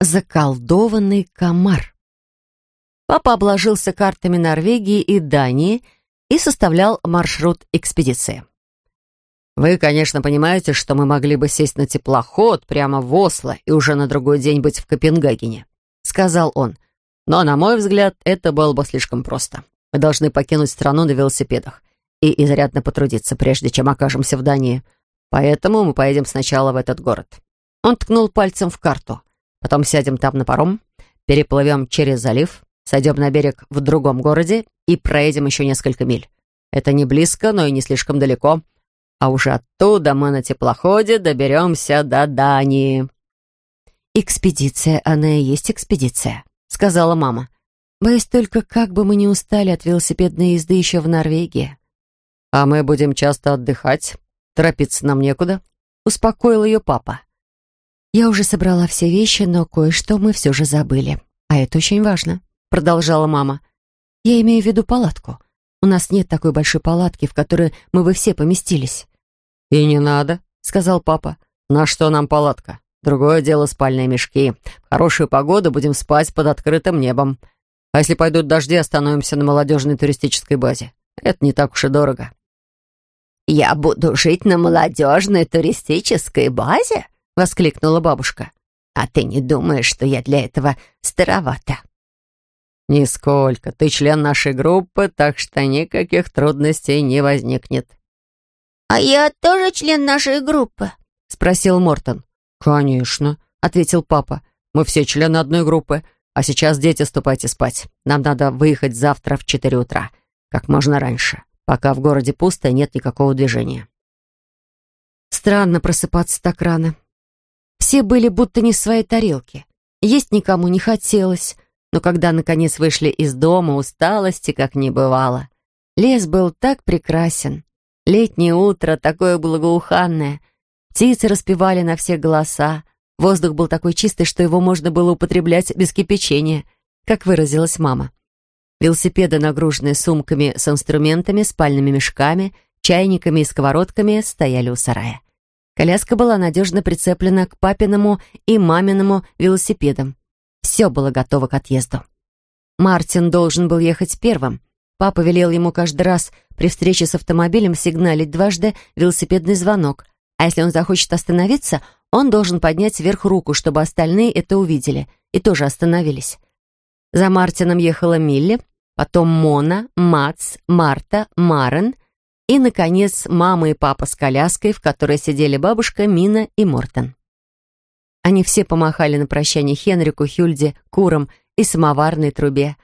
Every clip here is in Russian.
заколдованный комар. Папа обложился картами Норвегии и Дании и составлял маршрут экспедиции. «Вы, конечно, понимаете, что мы могли бы сесть на теплоход прямо в Осло и уже на другой день быть в Копенгагене», — сказал он. «Но, на мой взгляд, это было бы слишком просто. Мы должны покинуть страну на велосипедах и изрядно потрудиться, прежде чем окажемся в Дании. Поэтому мы поедем сначала в этот город». Он ткнул пальцем в карту. «Потом сядем там на паром, переплывем через залив, Сойдем на берег в другом городе и проедем еще несколько миль. Это не близко, но и не слишком далеко. А уже оттуда мы на теплоходе доберемся до Дании». «Экспедиция, она и есть экспедиция», — сказала мама. «Боюсь только, как бы мы не устали от велосипедной езды еще в Норвегии». «А мы будем часто отдыхать. Торопиться нам некуда», — успокоил ее папа. «Я уже собрала все вещи, но кое-что мы все же забыли. А это очень важно продолжала мама. «Я имею в виду палатку. У нас нет такой большой палатки, в которой мы бы все поместились». «И не надо», — сказал папа. «На что нам палатка? Другое дело спальные мешки. В хорошую погоду будем спать под открытым небом. А если пойдут дожди, остановимся на молодежной туристической базе. Это не так уж и дорого». «Я буду жить на молодежной туристической базе?» — воскликнула бабушка. «А ты не думаешь, что я для этого старовата?» «Нисколько. Ты член нашей группы, так что никаких трудностей не возникнет». «А я тоже член нашей группы?» — спросил Мортон. «Конечно», — ответил папа. «Мы все члены одной группы. А сейчас, дети, ступайте спать. Нам надо выехать завтра в четыре утра. Как можно раньше, пока в городе пусто и нет никакого движения». Странно просыпаться так рано. Все были будто не в своей тарелке. Есть никому не хотелось. Но когда, наконец, вышли из дома, усталости как не бывало. Лес был так прекрасен. Летнее утро такое благоуханное. Птицы распевали на все голоса. Воздух был такой чистый, что его можно было употреблять без кипячения, как выразилась мама. Велосипеды, нагруженные сумками с инструментами, спальными мешками, чайниками и сковородками, стояли у сарая. Коляска была надежно прицеплена к папиному и маминому велосипедам. Все было готово к отъезду. Мартин должен был ехать первым. Папа велел ему каждый раз при встрече с автомобилем сигналить дважды велосипедный звонок, а если он захочет остановиться, он должен поднять вверх руку, чтобы остальные это увидели, и тоже остановились. За Мартином ехала Милли, потом Мона, Мац, Марта, Марен и, наконец, мама и папа с коляской, в которой сидели бабушка, Мина и Мортон. Они все помахали на прощание Хенрику, Хюльде, Курам и самоварной трубе.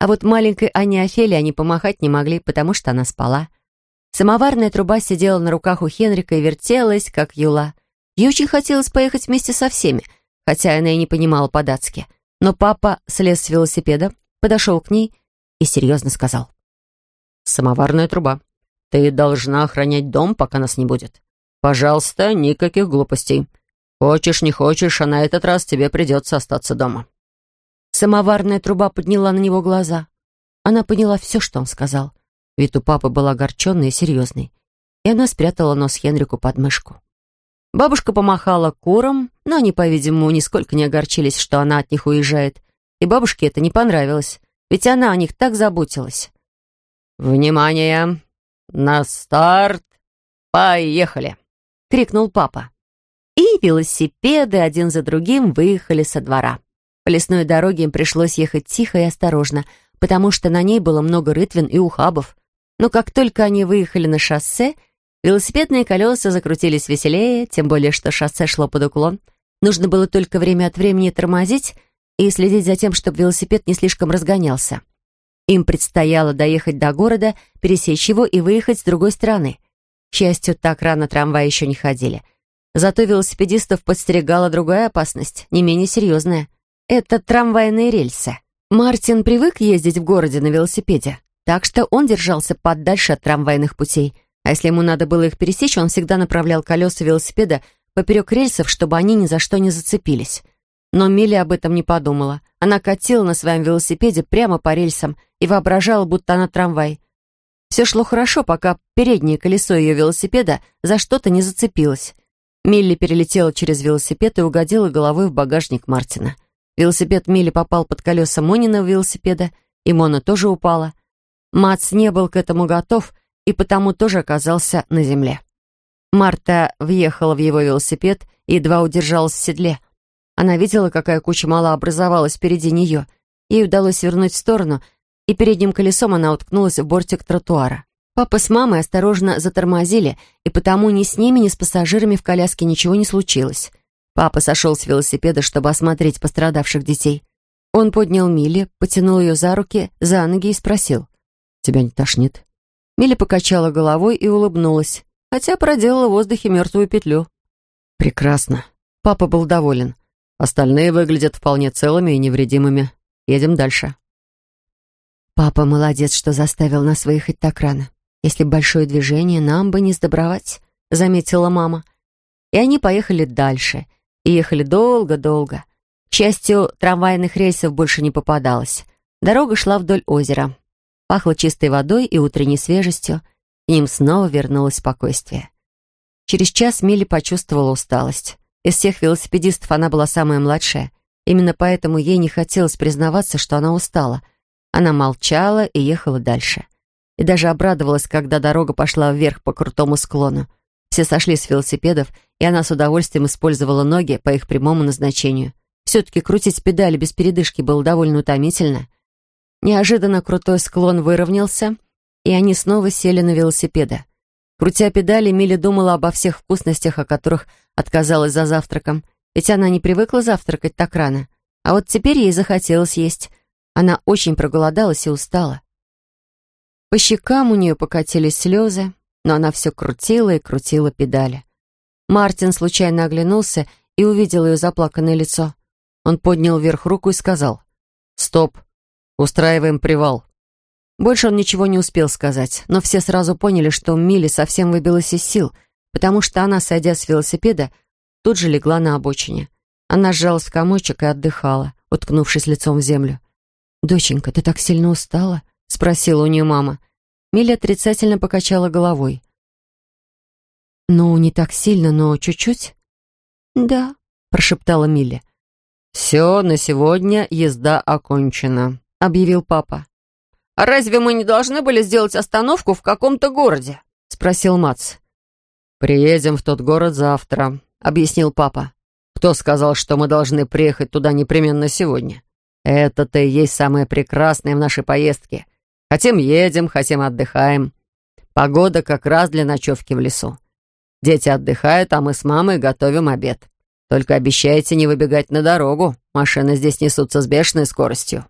А вот маленькой Ане Офелии они помахать не могли, потому что она спала. Самоварная труба сидела на руках у Хенрика и вертелась, как юла. Ей очень хотелось поехать вместе со всеми, хотя она и не понимала по-датски. Но папа слез с велосипеда, подошел к ней и серьезно сказал. «Самоварная труба, ты должна охранять дом, пока нас не будет. Пожалуйста, никаких глупостей. Хочешь, не хочешь, а на этот раз тебе придется остаться дома». Самоварная труба подняла на него глаза. Она поняла все, что он сказал. Вид у папы был огорченный и серьезный. И она спрятала нос Хенрику под мышку. Бабушка помахала курам, но они, по-видимому, нисколько не огорчились, что она от них уезжает. И бабушке это не понравилось, ведь она о них так заботилась. «Внимание! На старт! Поехали!» — крикнул папа и велосипеды один за другим выехали со двора. По лесной дороге им пришлось ехать тихо и осторожно, потому что на ней было много рытвин и ухабов. Но как только они выехали на шоссе, велосипедные колеса закрутились веселее, тем более что шоссе шло под уклон. Нужно было только время от времени тормозить и следить за тем, чтобы велосипед не слишком разгонялся. Им предстояло доехать до города, пересечь его и выехать с другой стороны. К счастью, так рано трамваи еще не ходили — Зато велосипедистов подстерегала другая опасность, не менее серьезная. Это трамвайные рельсы. Мартин привык ездить в городе на велосипеде, так что он держался подальше от трамвайных путей. А если ему надо было их пересечь, он всегда направлял колеса велосипеда поперек рельсов, чтобы они ни за что не зацепились. Но Милли об этом не подумала. Она катила на своем велосипеде прямо по рельсам и воображала, будто она трамвай. Все шло хорошо, пока переднее колесо ее велосипеда за что-то не зацепилось. Милли перелетела через велосипед и угодила головой в багажник Мартина. Велосипед Мили попал под колеса Мониного велосипеда, и Мона тоже упала. Мац не был к этому готов и потому тоже оказался на земле. Марта въехала в его велосипед и едва удержалась в седле. Она видела, какая куча мала образовалась впереди нее. Ей удалось свернуть в сторону, и передним колесом она уткнулась в бортик тротуара. Папа с мамой осторожно затормозили, и потому ни с ними, ни с пассажирами в коляске ничего не случилось. Папа сошел с велосипеда, чтобы осмотреть пострадавших детей. Он поднял Милли, потянул ее за руки, за ноги и спросил. «Тебя не тошнит?» Милли покачала головой и улыбнулась, хотя проделала в воздухе мертвую петлю. «Прекрасно». Папа был доволен. Остальные выглядят вполне целыми и невредимыми. Едем дальше. Папа молодец, что заставил нас выехать так рано. Если большое движение, нам бы не сдобровать, заметила мама. И они поехали дальше. И ехали долго-долго. К счастью, трамвайных рейсов больше не попадалось. Дорога шла вдоль озера. Пахло чистой водой и утренней свежестью. К ним снова вернулось спокойствие. Через час Милли почувствовала усталость. Из всех велосипедистов она была самая младшая. Именно поэтому ей не хотелось признаваться, что она устала — она молчала и ехала дальше. И даже обрадовалась, когда дорога пошла вверх по крутому склону. Все сошли с велосипедов, и она с удовольствием использовала ноги по их прямому назначению. Все-таки крутить педали без передышки было довольно утомительно. Неожиданно крутой склон выровнялся, и они снова сели на велосипеды. Крутя педали, Милли думала обо всех вкусностях, о которых отказалась за завтраком, ведь она не привыкла завтракать так рано. А вот теперь ей захотелось есть — она очень проголодалась и устала. По щекам у нее покатились слезы, но она все крутила и крутила педали. Мартин случайно оглянулся и увидел ее заплаканное лицо. Он поднял вверх руку и сказал «Стоп, устраиваем привал». Больше он ничего не успел сказать, но все сразу поняли, что Милли совсем выбилась из сил, потому что она, сойдя с велосипеда, тут же легла на обочине. Она сжалась в комочек и отдыхала, уткнувшись лицом в землю. «Доченька, ты так сильно устала?» — спросила у нее мама. Милли отрицательно покачала головой. «Ну, не так сильно, но чуть-чуть?» «Да», — прошептала Милли. «Все, на сегодня езда окончена», — объявил папа. «А разве мы не должны были сделать остановку в каком-то городе?» — спросил Мац. «Приедем в тот город завтра», — объяснил папа. «Кто сказал, что мы должны приехать туда непременно сегодня? Это-то и есть самое прекрасное в нашей поездке. Хотим едем, хотим отдыхаем. Погода как раз для ночевки в лесу. Дети отдыхают, а мы с мамой готовим обед. Только обещайте не выбегать на дорогу. Машины здесь несутся с бешеной скоростью».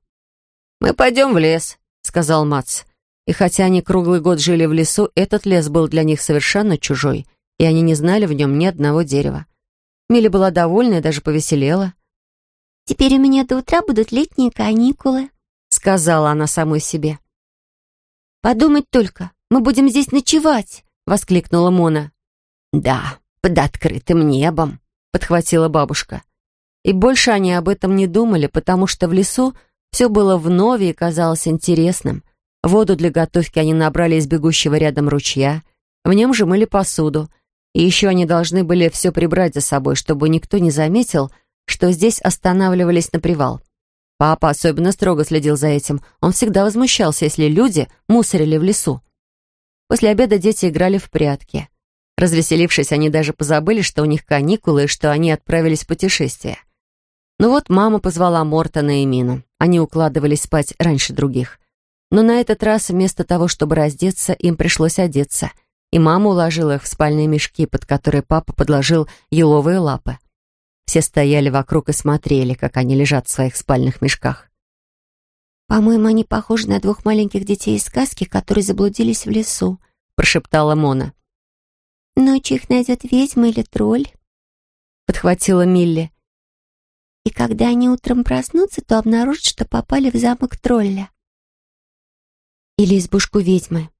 «Мы пойдем в лес», — сказал Мац. И хотя они круглый год жили в лесу, этот лес был для них совершенно чужой, и они не знали в нем ни одного дерева. Милли была довольна и даже повеселела. «Теперь у меня до утра будут летние каникулы», — сказала она самой себе. «Подумать только, мы будем здесь ночевать», — воскликнула Мона. «Да, под открытым небом», — подхватила бабушка. И больше они об этом не думали, потому что в лесу все было вновь и казалось интересным. Воду для готовки они набрали из бегущего рядом ручья, в нем же мыли посуду. И еще они должны были все прибрать за собой, чтобы никто не заметил, что здесь останавливались на привал. Папа особенно строго следил за этим. Он всегда возмущался, если люди мусорили в лесу. После обеда дети играли в прятки. Развеселившись, они даже позабыли, что у них каникулы и что они отправились в путешествие. Ну вот мама позвала Мортона и Мину. Они укладывались спать раньше других. Но на этот раз вместо того, чтобы раздеться, им пришлось одеться. И мама уложила их в спальные мешки, под которые папа подложил еловые лапы. Все стояли вокруг и смотрели, как они лежат в своих спальных мешках. «По-моему, они похожи на двух маленьких детей из сказки, которые заблудились в лесу», — прошептала Мона. «Ночью их найдет ведьма или тролль», — подхватила Милли. «И когда они утром проснутся, то обнаружат, что попали в замок тролля». «Или избушку ведьмы.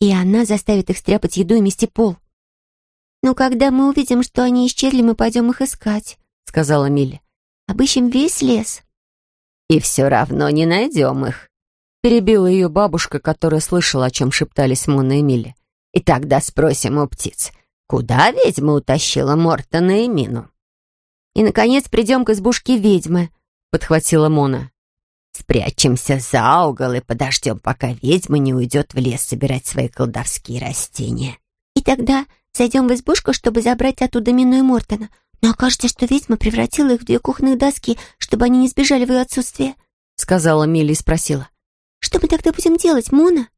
И она заставит их стряпать еду и мести пол», «Ну, когда мы увидим, что они исчезли, мы пойдем их искать», — сказала Милли. «Обыщем весь лес». «И все равно не найдем их», — перебила ее бабушка, которая слышала, о чем шептались Мона и Милли. «И тогда спросим у птиц, куда ведьма утащила Мортона и Мину?» «И, наконец, придем к избушке ведьмы», — подхватила Мона. «Спрячемся за угол и подождем, пока ведьма не уйдет в лес собирать свои колдовские растения». «И тогда зайдем в избушку, чтобы забрать оттуда Мину и Мортона. Но окажется, что ведьма превратила их в две кухонных доски, чтобы они не сбежали в ее отсутствие», — сказала Милли и спросила. «Что мы тогда будем делать, Мона?»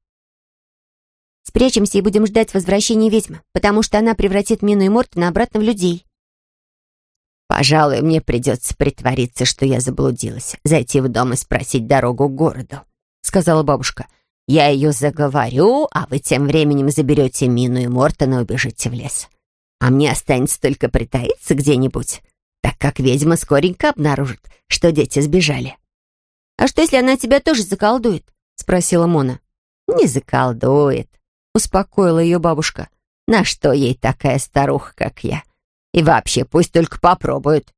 «Спрячемся и будем ждать возвращения ведьмы, потому что она превратит Мину и Мортона обратно в людей». «Пожалуй, мне придется притвориться, что я заблудилась, зайти в дом и спросить дорогу к городу», — сказала бабушка. «Я ее заговорю, а вы тем временем заберете Мину и Мортона и убежите в лес. А мне останется только притаиться где-нибудь, так как ведьма скоренько обнаружит, что дети сбежали». «А что, если она тебя тоже заколдует?» — спросила Мона. «Не заколдует», — успокоила ее бабушка. «На что ей такая старуха, как я?» И вообще, пусть только попробует.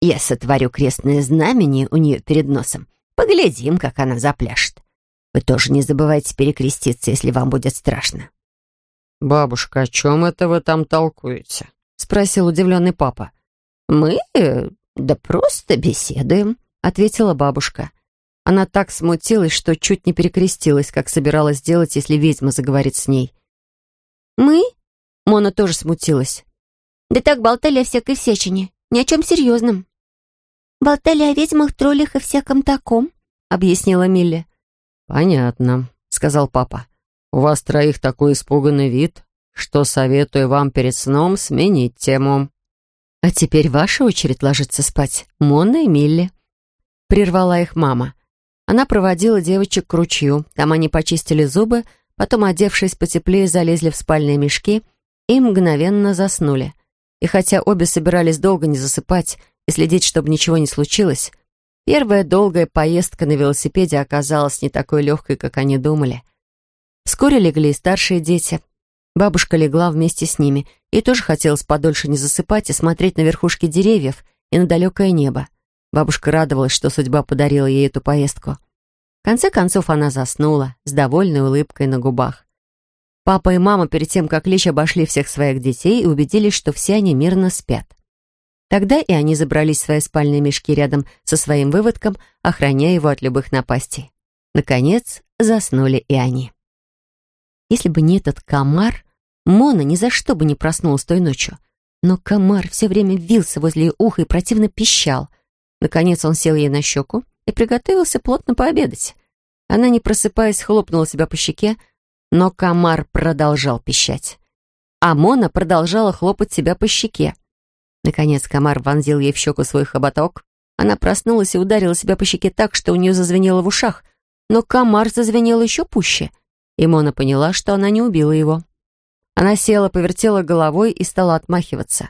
Я сотворю крестное знамение у нее перед носом. Поглядим, как она запляшет. Вы тоже не забывайте перекреститься, если вам будет страшно». «Бабушка, о чем это вы там толкуете?» — спросил удивленный папа. «Мы? Да просто беседуем», — ответила бабушка. Она так смутилась, что чуть не перекрестилась, как собиралась сделать, если ведьма заговорит с ней. «Мы?» Мона тоже смутилась. Да так болтали о всякой всячине, ни о чем серьезном». «Болтали о ведьмах, троллях и всяком таком», — объяснила Милли. «Понятно», — сказал папа. «У вас троих такой испуганный вид, что советую вам перед сном сменить тему». «А теперь ваша очередь ложиться спать, Монна и Милли», — прервала их мама. Она проводила девочек к ручью, там они почистили зубы, потом, одевшись потеплее, залезли в спальные мешки и мгновенно заснули. И хотя обе собирались долго не засыпать и следить, чтобы ничего не случилось, первая долгая поездка на велосипеде оказалась не такой легкой, как они думали. Вскоре легли и старшие дети. Бабушка легла вместе с ними, и тоже хотелось подольше не засыпать и смотреть на верхушки деревьев и на далекое небо. Бабушка радовалась, что судьба подарила ей эту поездку. В конце концов она заснула, с довольной улыбкой на губах. Папа и мама перед тем, как лечь, обошли всех своих детей и убедились, что все они мирно спят. Тогда и они забрались в свои спальные мешки рядом со своим выводком, охраняя его от любых напастей. Наконец, заснули и они. Если бы не этот комар, Мона ни за что бы не проснулась той ночью. Но комар все время вился возле ее уха и противно пищал. Наконец он сел ей на щеку и приготовился плотно пообедать. Она, не просыпаясь, хлопнула себя по щеке, но комар продолжал пищать. А Мона продолжала хлопать себя по щеке. Наконец комар вонзил ей в щеку свой хоботок. Она проснулась и ударила себя по щеке так, что у нее зазвенело в ушах. Но комар зазвенел еще пуще. И Мона поняла, что она не убила его. Она села, повертела головой и стала отмахиваться.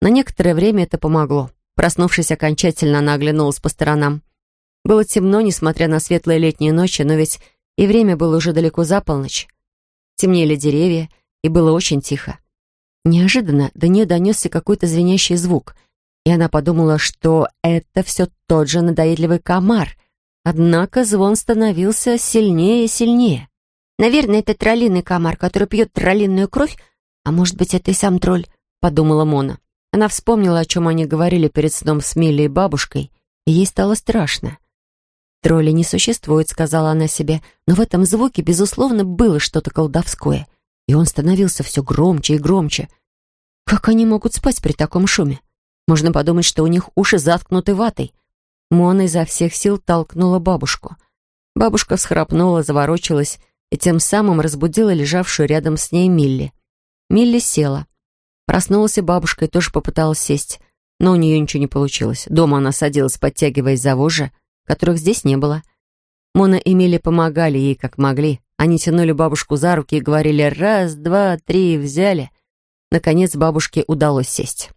На некоторое время это помогло. Проснувшись окончательно, она оглянулась по сторонам. Было темно, несмотря на светлые летние ночи, но ведь и время было уже далеко за полночь. Темнели деревья, и было очень тихо. Неожиданно до нее донесся какой-то звенящий звук, и она подумала, что это все тот же надоедливый комар. Однако звон становился сильнее и сильнее. «Наверное, это троллиный комар, который пьет троллинную кровь, а может быть, это и сам тролль», — подумала Мона. Она вспомнила, о чем они говорили перед сном с Милли и бабушкой, и ей стало страшно. «Тролли не существует», — сказала она себе, но в этом звуке, безусловно, было что-то колдовское, и он становился все громче и громче. Как они могут спать при таком шуме? Можно подумать, что у них уши заткнуты ватой. Мона изо всех сил толкнула бабушку. Бабушка всхрапнула, заворочилась и тем самым разбудила лежавшую рядом с ней Милли. Милли села. Проснулась и бабушка и тоже попыталась сесть, но у нее ничего не получилось. Дома она садилась, подтягиваясь за вожжи, которых здесь не было. Мона и Милли помогали ей как могли. Они тянули бабушку за руки и говорили «раз, два, три, взяли». Наконец бабушке удалось сесть.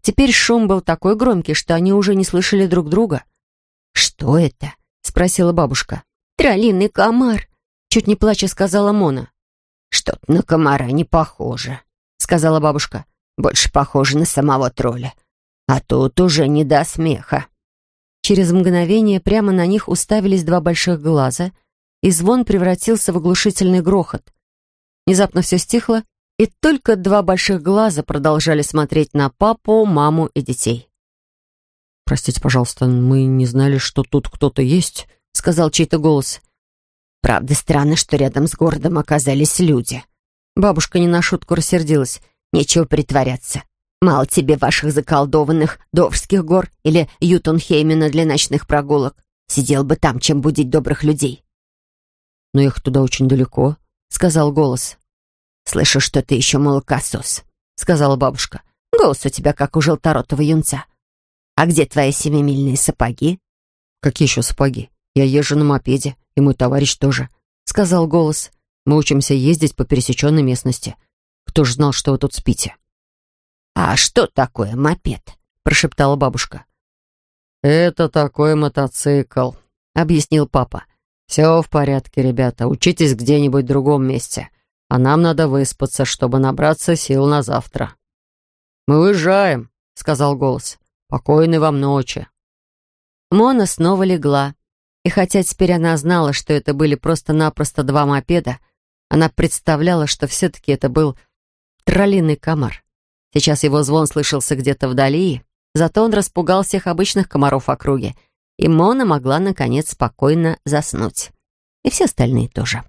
Теперь шум был такой громкий, что они уже не слышали друг друга. «Что это?» — спросила бабушка. «Троллиный комар», — чуть не плача сказала Мона. «Что-то на комара не похоже», — сказала бабушка. «Больше похоже на самого тролля. А тут уже не до смеха». Через мгновение прямо на них уставились два больших глаза, и звон превратился в оглушительный грохот. Внезапно все стихло, и только два больших глаза продолжали смотреть на папу, маму и детей. «Простите, пожалуйста, мы не знали, что тут кто-то есть», — сказал чей-то голос. «Правда, странно, что рядом с городом оказались люди». Бабушка не на шутку рассердилась. «Нечего притворяться. Мало тебе ваших заколдованных Довских гор или Ютунхеймена для ночных прогулок. Сидел бы там, чем будить добрых людей». «Но их туда очень далеко», — сказал голос. «Слышу, что ты еще молокосос», — сказала бабушка. «Голос у тебя, как у желторотого юнца. А где твои семимильные сапоги?» «Какие еще сапоги? Я езжу на мопеде, и мой товарищ тоже», — сказал голос. «Мы учимся ездить по пересеченной местности. Кто ж знал, что вы тут спите?» «А что такое мопед?» — прошептала бабушка. «Это такой мотоцикл», — объяснил папа. «Все в порядке, ребята. Учитесь где-нибудь в другом месте. А нам надо выспаться, чтобы набраться сил на завтра». «Мы уезжаем», — сказал голос. «Покойной вам ночи». Мона снова легла. И хотя теперь она знала, что это были просто-напросто два мопеда, она представляла, что все-таки это был троллиный комар. Сейчас его звон слышался где-то вдали, зато он распугал всех обычных комаров в округе, и Мона могла, наконец, спокойно заснуть. И все остальные тоже.